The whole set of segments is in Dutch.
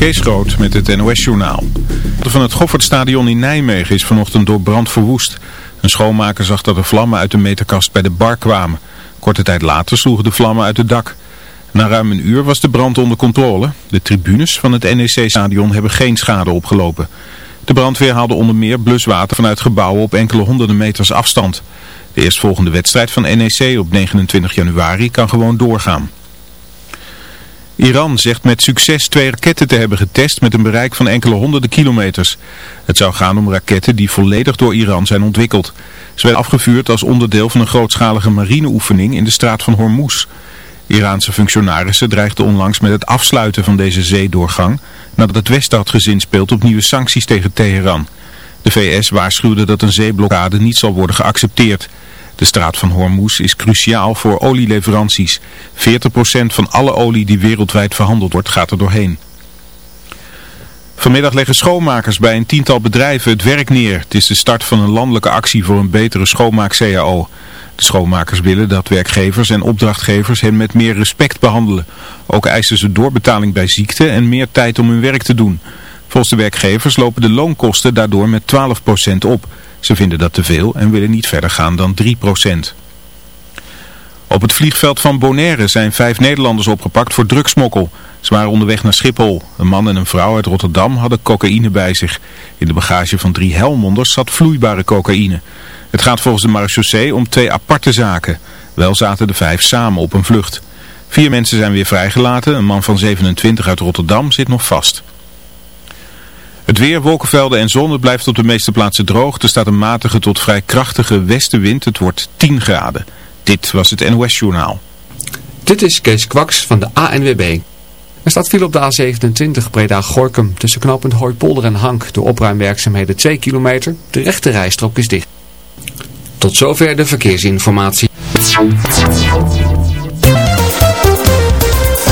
Kees Groot met het NOS-journaal. Van het Goffertstadion in Nijmegen is vanochtend door brand verwoest. Een schoonmaker zag dat er vlammen uit de meterkast bij de bar kwamen. Korte tijd later sloegen de vlammen uit het dak. Na ruim een uur was de brand onder controle. De tribunes van het NEC-stadion hebben geen schade opgelopen. De brandweer haalde onder meer bluswater vanuit gebouwen op enkele honderden meters afstand. De eerstvolgende wedstrijd van NEC op 29 januari kan gewoon doorgaan. Iran zegt met succes twee raketten te hebben getest met een bereik van enkele honderden kilometers. Het zou gaan om raketten die volledig door Iran zijn ontwikkeld. Ze werden afgevuurd als onderdeel van een grootschalige marineoefening in de straat van Hormuz. Iraanse functionarissen dreigden onlangs met het afsluiten van deze zeedoorgang nadat het Westen had gezinspeeld op nieuwe sancties tegen Teheran. De VS waarschuwde dat een zeeblokkade niet zal worden geaccepteerd. De straat van Hormuz is cruciaal voor olieleveranties. 40% van alle olie die wereldwijd verhandeld wordt gaat er doorheen. Vanmiddag leggen schoonmakers bij een tiental bedrijven het werk neer. Het is de start van een landelijke actie voor een betere schoonmaak-CAO. De schoonmakers willen dat werkgevers en opdrachtgevers hen met meer respect behandelen. Ook eisen ze doorbetaling bij ziekte en meer tijd om hun werk te doen. Volgens de werkgevers lopen de loonkosten daardoor met 12% op. Ze vinden dat te veel en willen niet verder gaan dan 3%. Op het vliegveld van Bonaire zijn vijf Nederlanders opgepakt voor drugsmokkel. Ze waren onderweg naar Schiphol. Een man en een vrouw uit Rotterdam hadden cocaïne bij zich. In de bagage van drie Helmonders zat vloeibare cocaïne. Het gaat volgens de marechaussee om twee aparte zaken. Wel zaten de vijf samen op een vlucht. Vier mensen zijn weer vrijgelaten. Een man van 27 uit Rotterdam zit nog vast. Het weer, wolkenvelden en zon, het blijft op de meeste plaatsen droog. Er staat een matige tot vrij krachtige westenwind. Het wordt 10 graden. Dit was het NOS Journaal. Dit is Kees Kwaks van de ANWB. Er staat viel op de A27 Breda-Gorkum tussen knooppunt Hooipolder en Hank. Door opruimwerkzaamheden 2 kilometer. De rechte rijstrook is dicht. Tot zover de verkeersinformatie.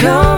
Come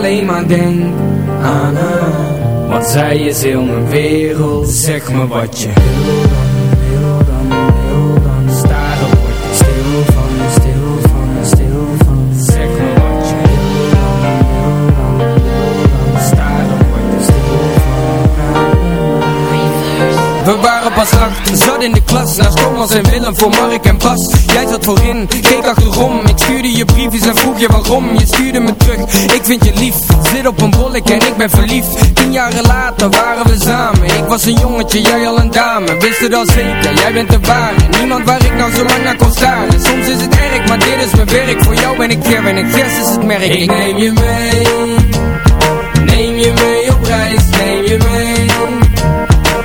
alleen maar denk aan haar. Want zij is heel mijn wereld Zeg me wat je wil dan, wil dan, wil dan. Word ik stil van, stil van, stil van. Zeg me wat je wil dan, wil dan, wil dan. Staren word ik stil van. We waren pas acht, zat in de klas. Naast Thomas en Willem voor Mark en Bas. Jij zat voorin, keek achterom stuurde je briefjes en vroeg je waarom. Je stuurde me terug, ik vind je lief. Zit op een bollek en ik ben verliefd. Tien jaren later waren we samen. Ik was een jongetje, jij al een dame. Wist het al zeker, jij bent de ware. Niemand waar ik nou zo lang naar kon staren. Soms is het erg, maar dit is mijn werk. Voor jou ben ik ver en ik vers is het merk. Ik neem je mee. Neem je mee op reis, neem je mee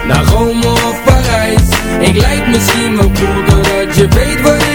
naar Rome of Parijs. Ik lijk misschien wel cool Doordat je weet wat ik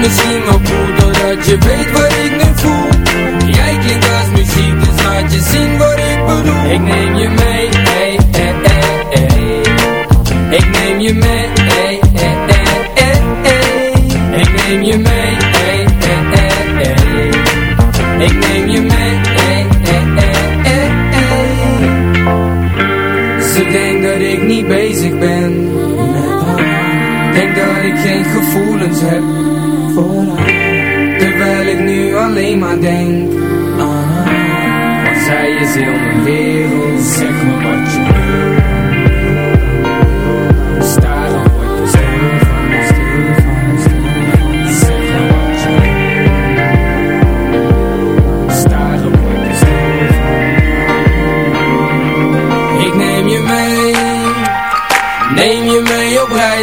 misschien wel cool Doordat je weet wat ik nu voel. Jij klinkt als muziek Dus laat je zien wat ik bedoel. Ik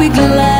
Be glad